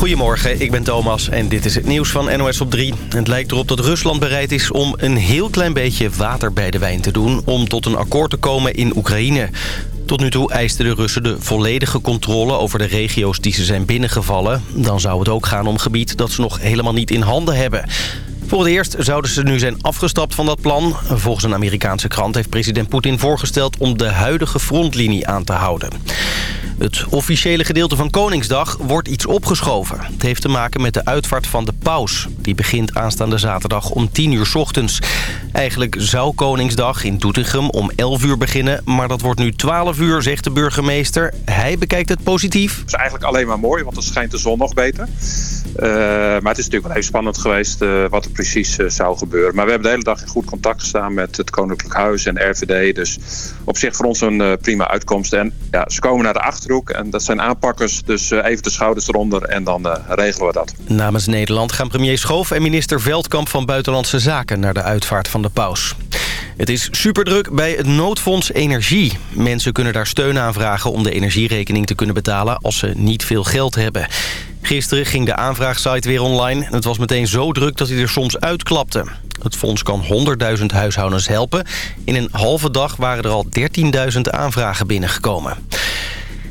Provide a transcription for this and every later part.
Goedemorgen, ik ben Thomas en dit is het nieuws van NOS op 3. Het lijkt erop dat Rusland bereid is om een heel klein beetje water bij de wijn te doen... om tot een akkoord te komen in Oekraïne. Tot nu toe eisten de Russen de volledige controle over de regio's die ze zijn binnengevallen. Dan zou het ook gaan om gebied dat ze nog helemaal niet in handen hebben. Voor het eerst zouden ze nu zijn afgestapt van dat plan. Volgens een Amerikaanse krant heeft president Poetin voorgesteld om de huidige frontlinie aan te houden. Het officiële gedeelte van Koningsdag wordt iets opgeschoven. Het heeft te maken met de uitvaart van de paus. Die begint aanstaande zaterdag om 10 uur ochtends. Eigenlijk zou Koningsdag in Doetinchem om 11 uur beginnen... maar dat wordt nu 12 uur, zegt de burgemeester. Hij bekijkt het positief. Het is eigenlijk alleen maar mooi, want dan schijnt de zon nog beter. Uh, maar het is natuurlijk wel even spannend geweest uh, wat er precies uh, zou gebeuren. Maar we hebben de hele dag in goed contact gestaan met het Koninklijk Huis en RVD. Dus op zich voor ons een prima uitkomst. En ja, ze komen naar de En dat zijn aanpakkers. Dus even de schouders eronder en dan regelen we dat. Namens Nederland gaan premier Schoof en minister Veldkamp van Buitenlandse Zaken... naar de uitvaart van de paus. Het is superdruk bij het noodfonds Energie. Mensen kunnen daar steun aanvragen om de energierekening te kunnen betalen... als ze niet veel geld hebben. Gisteren ging de aanvraagsite weer online. Het was meteen zo druk dat hij er soms uitklapte. Het fonds kan 100.000 huishoudens helpen. In een halve dag waren er al 13.000 aanvragen binnengekomen.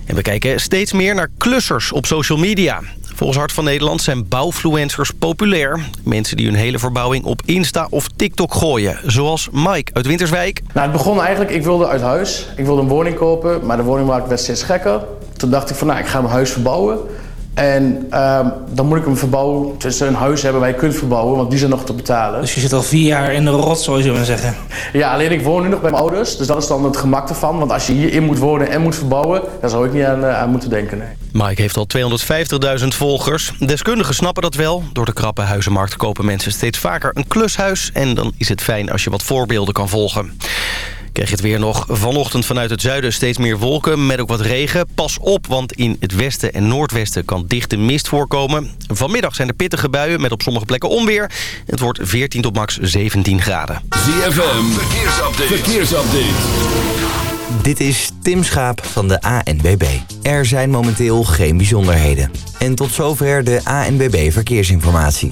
En we kijken steeds meer naar klussers op social media. Volgens Hart van Nederland zijn bouwfluencers populair. Mensen die hun hele verbouwing op Insta of TikTok gooien. Zoals Mike uit Winterswijk. Nou, het begon eigenlijk, ik wilde uit huis. Ik wilde een woning kopen, maar de woningmarkt werd steeds gekker. Toen dacht ik van, nou, ik ga mijn huis verbouwen. En uh, dan moet ik hem verbouwen, dus een huis hebben waar je kunt verbouwen, want die zijn nog te betalen. Dus je zit al vier jaar in de rotzooi, zullen we zeggen? Ja, alleen ik woon nu nog bij mijn ouders, dus dat is dan het gemak ervan. Want als je hierin moet wonen en moet verbouwen, daar zou ik niet aan, uh, aan moeten denken. Nee. Mike heeft al 250.000 volgers. Deskundigen snappen dat wel. Door de krappe huizenmarkt kopen mensen steeds vaker een klushuis. En dan is het fijn als je wat voorbeelden kan volgen. Krijg je het weer nog vanochtend vanuit het zuiden steeds meer wolken met ook wat regen. Pas op, want in het westen en noordwesten kan dichte mist voorkomen. Vanmiddag zijn er pittige buien met op sommige plekken onweer. Het wordt 14 tot max 17 graden. ZFM, verkeersupdate. verkeersupdate. Dit is Tim Schaap van de ANBB. Er zijn momenteel geen bijzonderheden. En tot zover de ANBB Verkeersinformatie.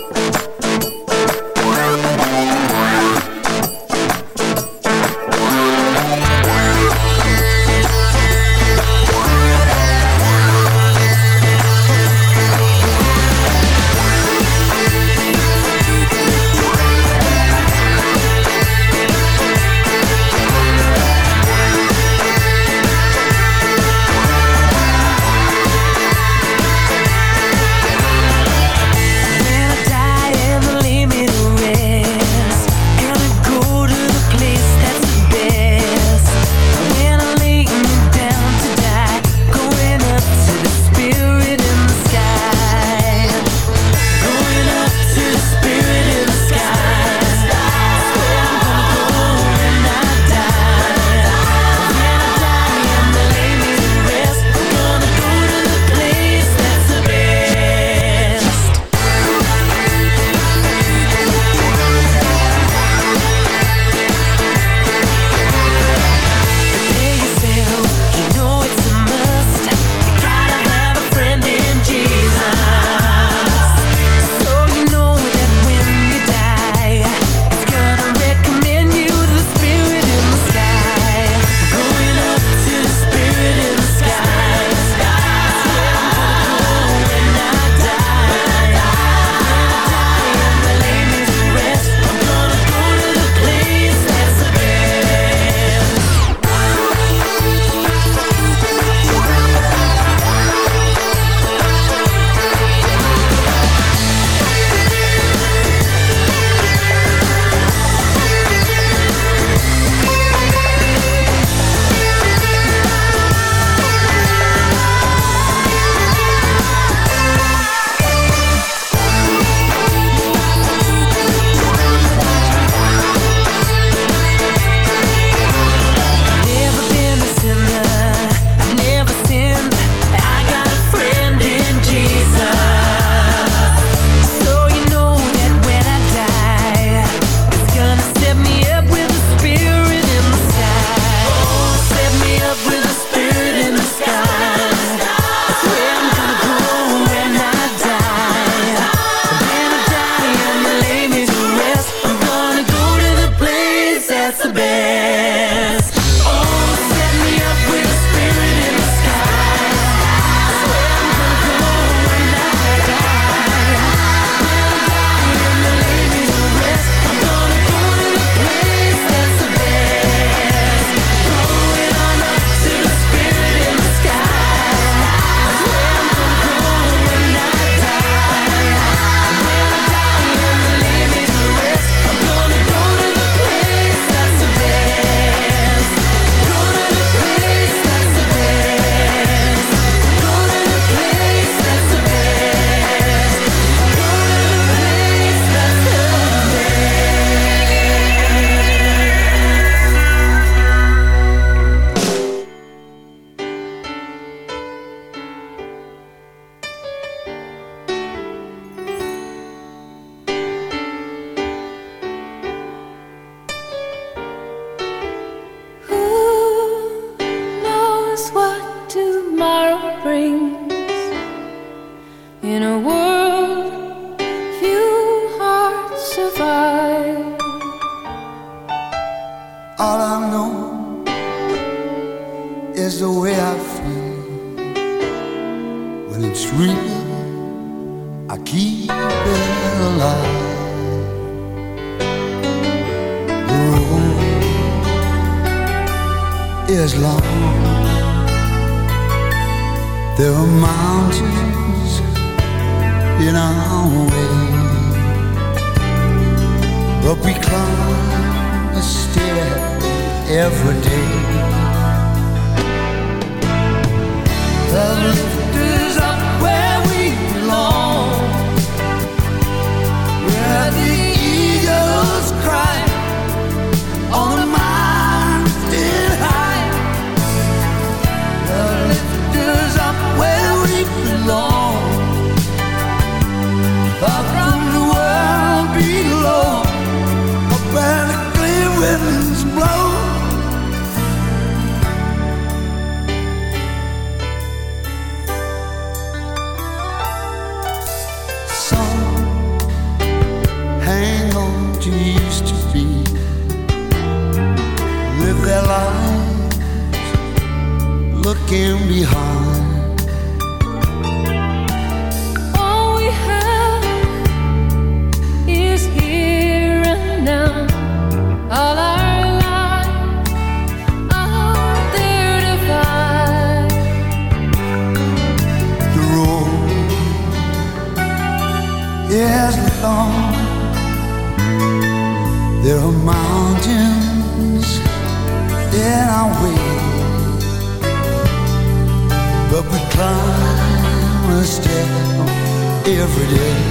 But we climb a stair every day. The lift is their lives looking behind. In our way, but we climb a step every day.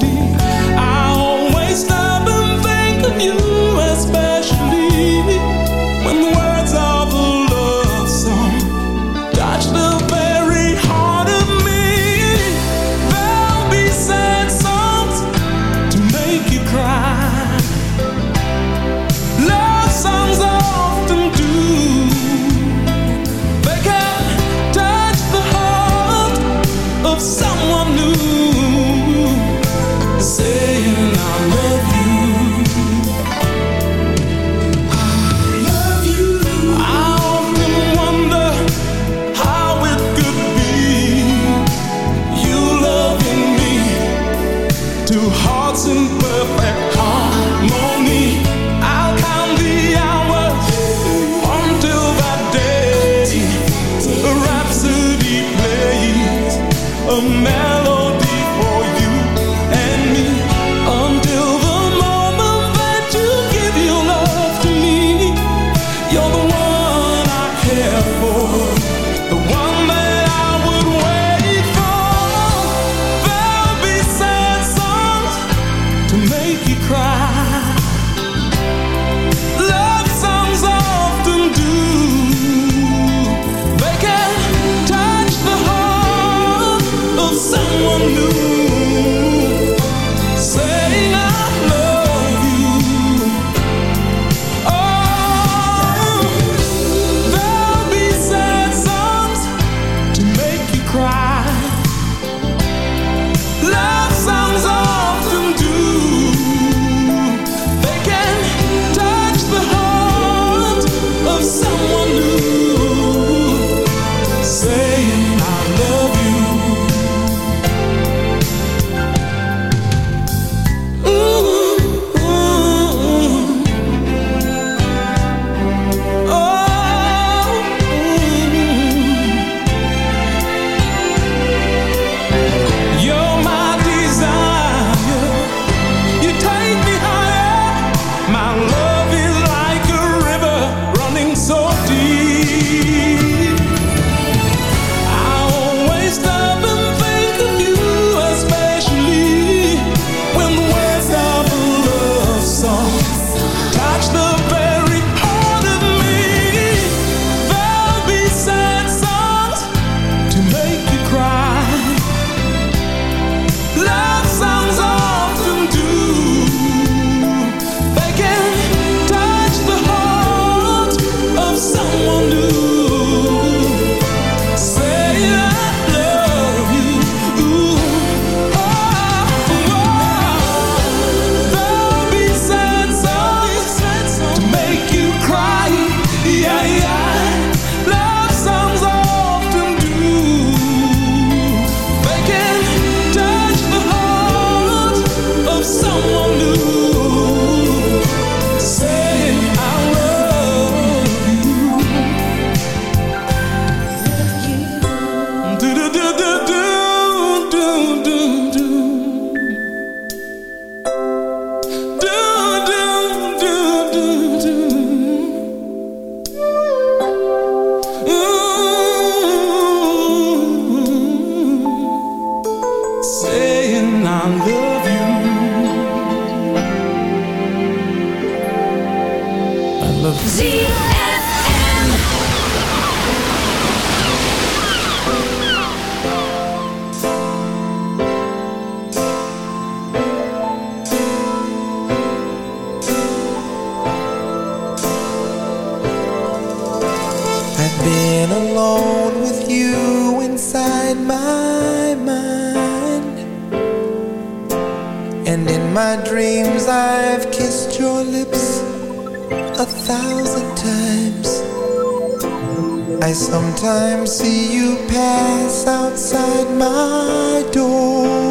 Zie thousand times. I sometimes see you pass outside my door.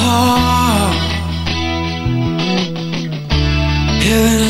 Heart. Heaven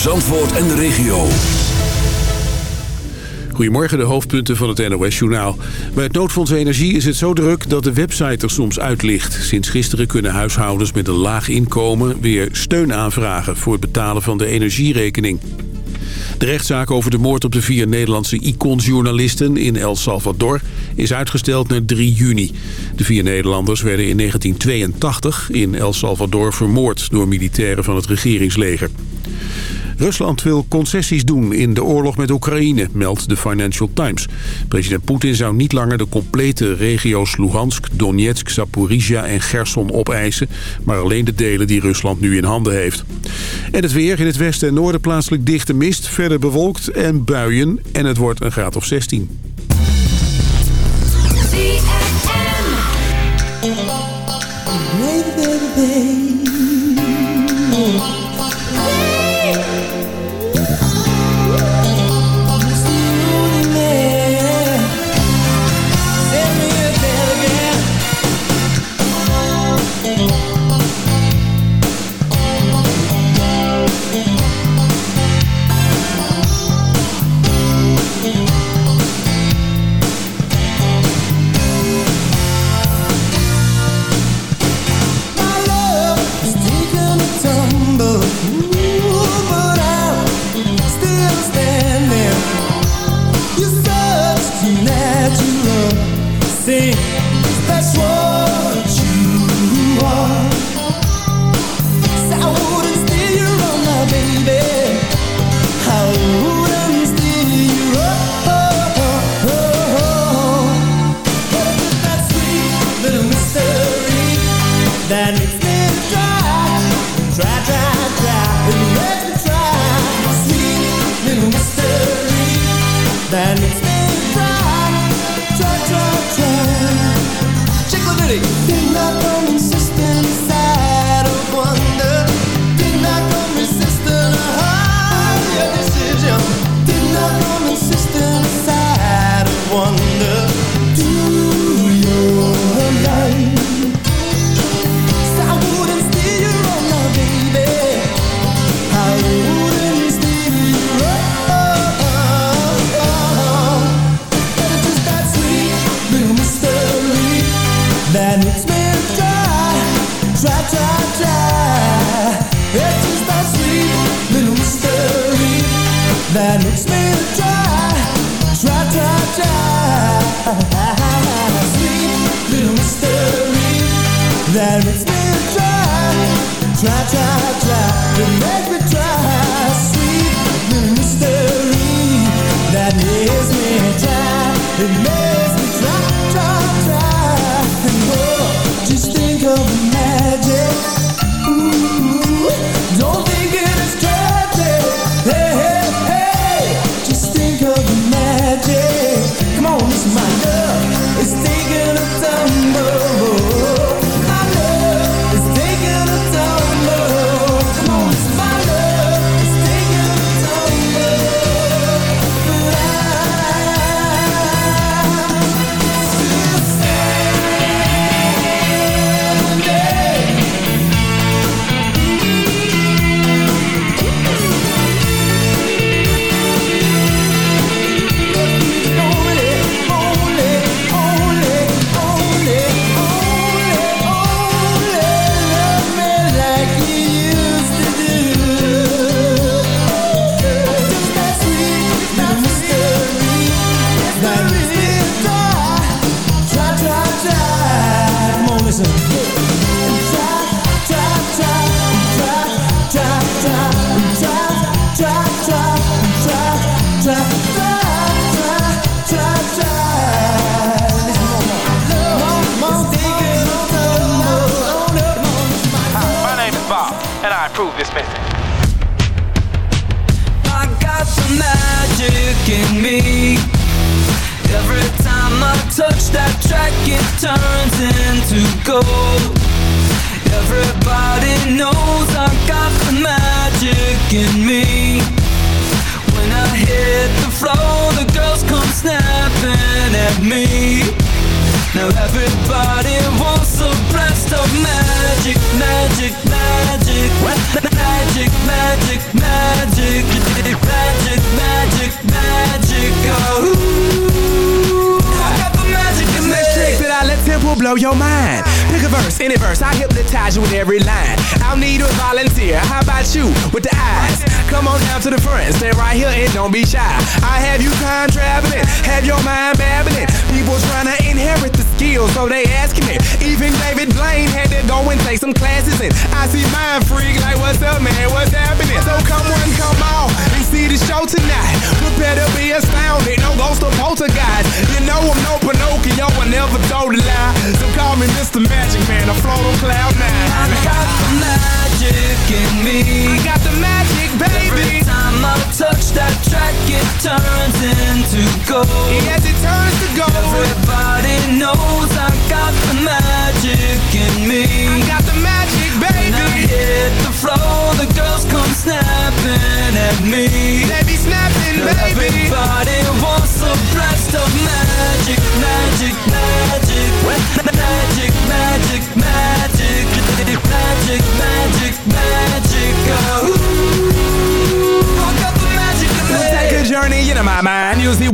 Zandvoort en de regio. Goedemorgen, de hoofdpunten van het NOS-journaal. Bij het noodfonds Energie is het zo druk dat de website er soms uit ligt. Sinds gisteren kunnen huishoudens met een laag inkomen weer steun aanvragen... voor het betalen van de energierekening. De rechtszaak over de moord op de vier Nederlandse iconsjournalisten in El Salvador is uitgesteld naar 3 juni. De vier Nederlanders werden in 1982 in El Salvador vermoord door militairen van het regeringsleger. Rusland wil concessies doen in de oorlog met Oekraïne, meldt de Financial Times. President Poetin zou niet langer de complete regio's Luhansk, Donetsk, Zaporizhia en Gerson opeisen... maar alleen de delen die Rusland nu in handen heeft. En het weer in het westen en noorden plaatselijk dichte mist, verder bewolkt en buien... en het wordt een graad of 16.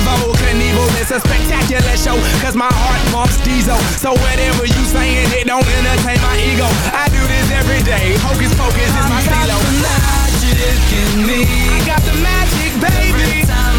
Evel Knievel. It's a spectacular show, cause my heart pumps diesel. So whatever you saying, it don't entertain my ego. I do this every day. Hocus pocus is my I stilo. magic in me. I got the magic, baby.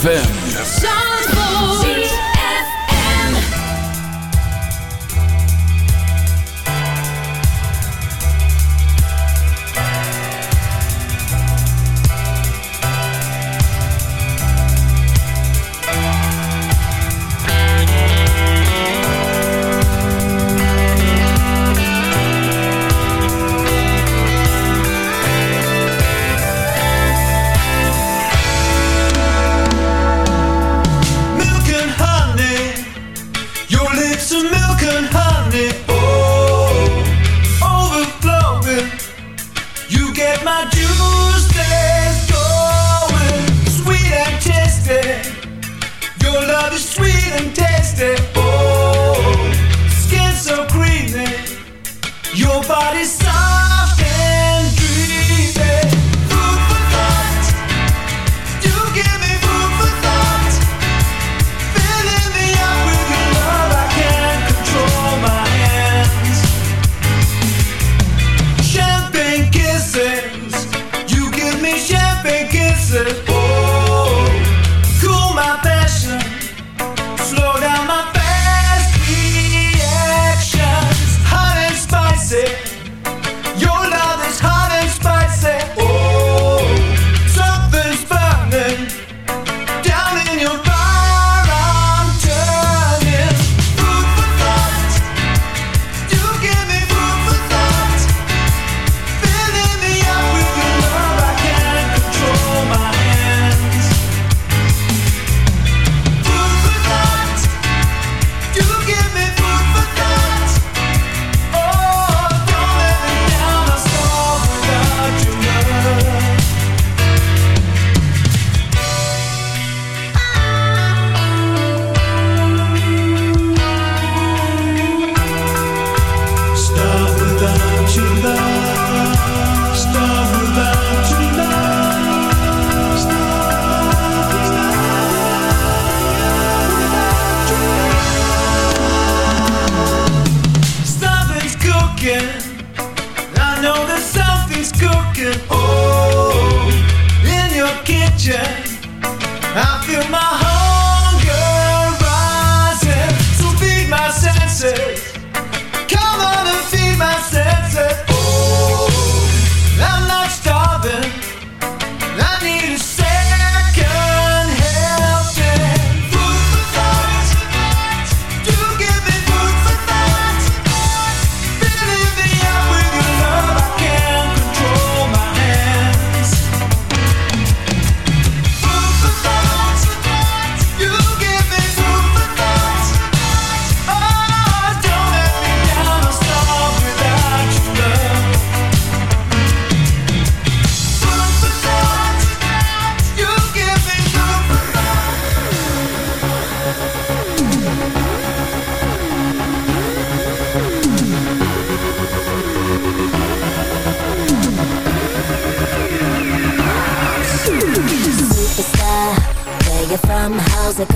ZFM.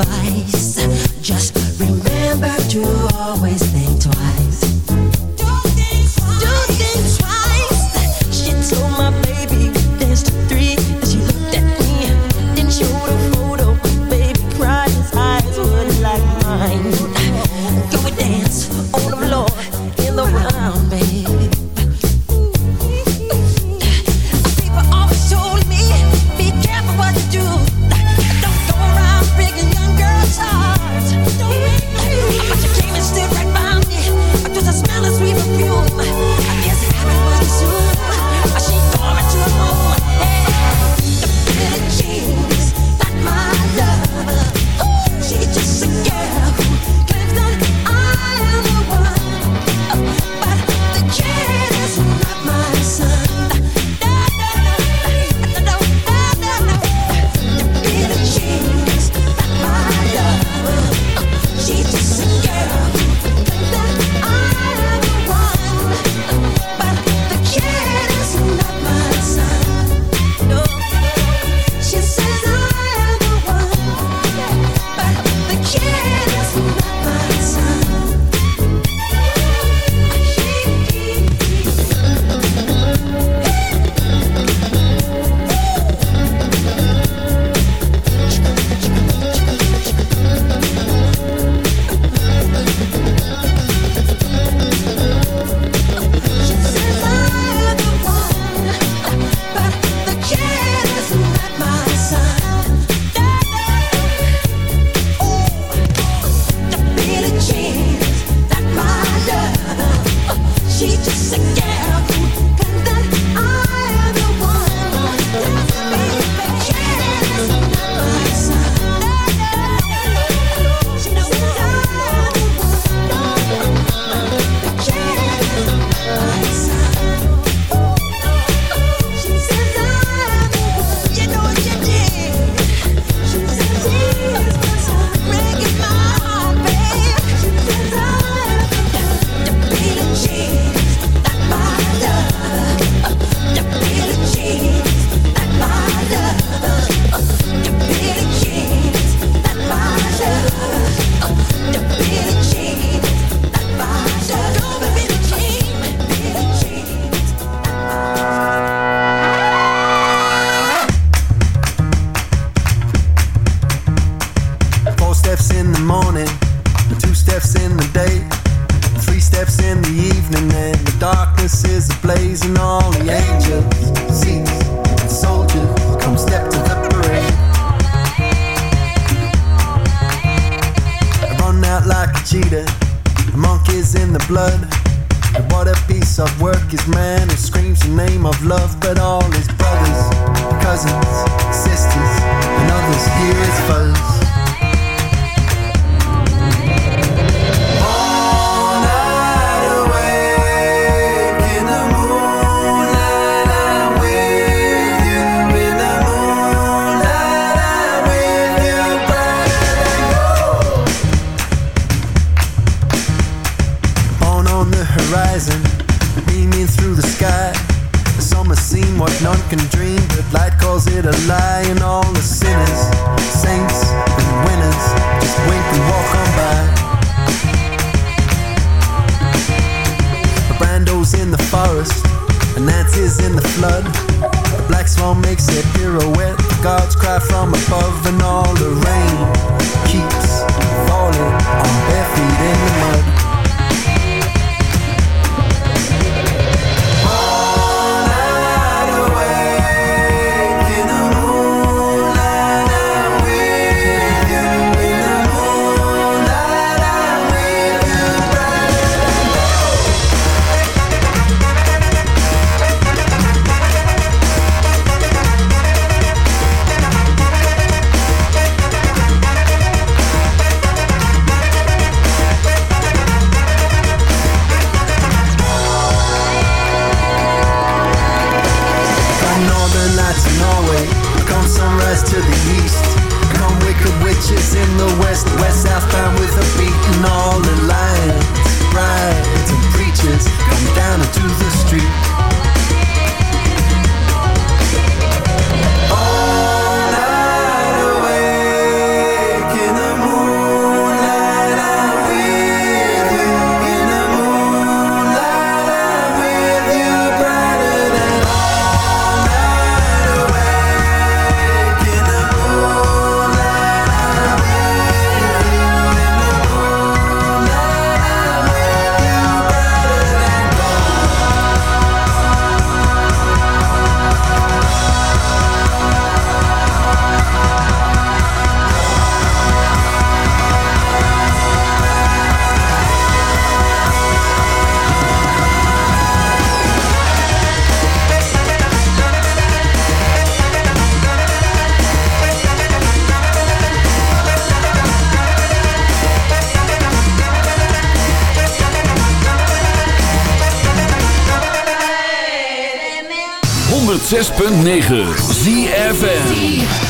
Advice. 106.9 ZFN